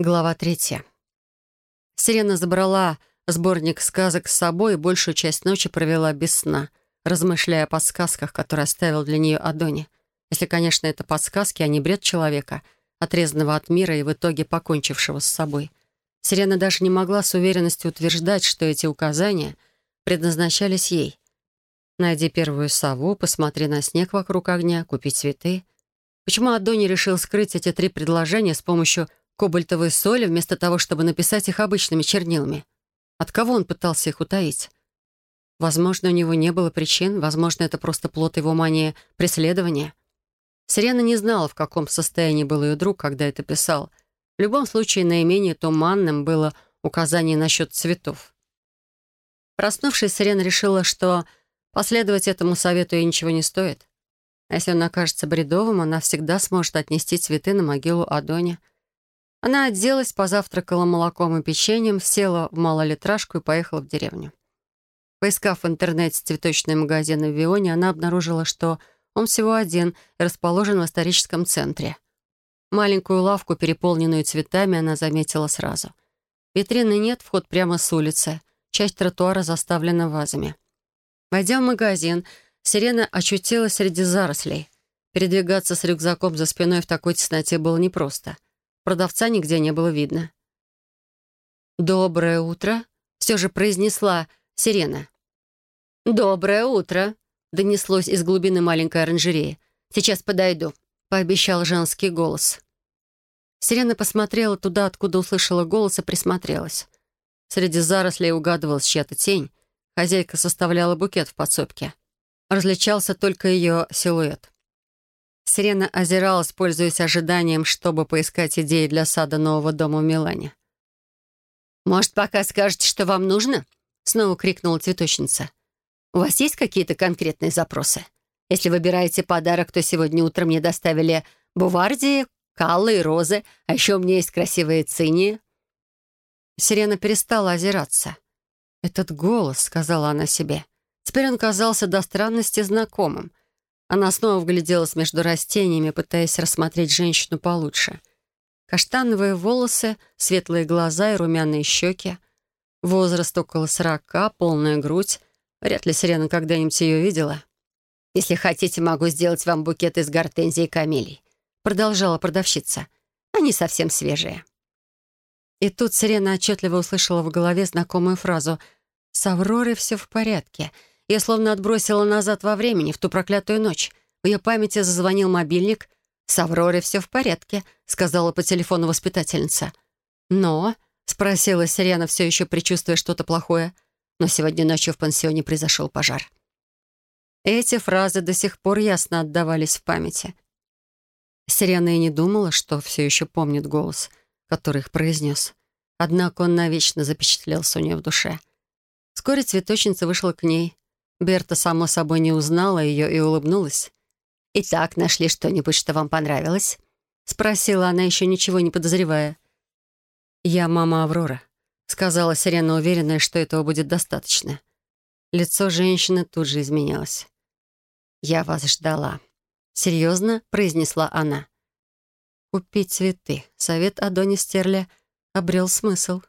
Глава третья. Сирена забрала сборник сказок с собой и большую часть ночи провела без сна, размышляя о подсказках, которые оставил для нее Адони. Если, конечно, это подсказки, а не бред человека, отрезанного от мира и в итоге покончившего с собой. Сирена даже не могла с уверенностью утверждать, что эти указания предназначались ей. Найди первую сову, посмотри на снег вокруг огня, купи цветы. Почему Адони решил скрыть эти три предложения с помощью кобальтовой соли, вместо того, чтобы написать их обычными чернилами. От кого он пытался их утаить? Возможно, у него не было причин, возможно, это просто плод его мании преследования. Сирена не знала, в каком состоянии был ее друг, когда это писал. В любом случае, наименее туманным было указание насчет цветов. Проснувшись, Сирена решила, что последовать этому совету ей ничего не стоит. А если он окажется бредовым, она всегда сможет отнести цветы на могилу Адони — она оделась, позавтракала молоком и печеньем, села в малолитражку и поехала в деревню. Поискав в интернете цветочные магазины в Вионе, она обнаружила, что он всего один и расположен в историческом центре. Маленькую лавку, переполненную цветами, она заметила сразу. Витрины нет, вход прямо с улицы. Часть тротуара заставлена вазами. Войдя в магазин, Сирена очутилась среди зарослей. Передвигаться с рюкзаком за спиной в такой тесноте было непросто. Продавца нигде не было видно. «Доброе утро», — все же произнесла сирена. «Доброе утро», — донеслось из глубины маленькой оранжереи. «Сейчас подойду», — пообещал женский голос. Сирена посмотрела туда, откуда услышала голос, и присмотрелась. Среди зарослей угадывалась чья-то тень. Хозяйка составляла букет в подсобке. Различался только ее силуэт. Сирена озиралась, пользуясь ожиданием, чтобы поискать идеи для сада нового дома в Милане. «Может, пока скажете, что вам нужно?» — снова крикнула цветочница. «У вас есть какие-то конкретные запросы? Если выбираете подарок, то сегодня утром мне доставили бувардии, каллы и розы, а еще у меня есть красивые цинии». Сирена перестала озираться. «Этот голос», — сказала она себе. Теперь он казался до странности знакомым — она снова вгляделась между растениями, пытаясь рассмотреть женщину получше. Каштановые волосы, светлые глаза и румяные щеки. Возраст около сорока, полная грудь. Вряд ли Сирена когда-нибудь ее видела. «Если хотите, могу сделать вам букет из гортензий и камелий», продолжала продавщица. «Они совсем свежие». И тут Сирена отчетливо услышала в голове знакомую фразу «С Авророй все в порядке», я словно отбросила назад во времени, в ту проклятую ночь. В ее памяти зазвонил мобильник. «С Авророй все в порядке», — сказала по телефону воспитательница. «Но?» — спросила Сирена, все еще предчувствуя что-то плохое. «Но сегодня ночью в пансионе произошел пожар». Эти фразы до сих пор ясно отдавались в памяти. Сирена и не думала, что все еще помнит голос, который их произнес. Однако он навечно запечатлелся у нее в душе. Вскоре цветочница вышла к ней. Берта, само собой, не узнала ее и улыбнулась. «Итак, нашли что-нибудь, что вам понравилось?» — спросила она, еще ничего не подозревая. «Я мама Аврора», — сказала Сирена, уверенная, что этого будет достаточно. Лицо женщины тут же изменилось. «Я вас ждала», — серьезно произнесла она. «Купить цветы». Совет Адони Стерля обрел смысл.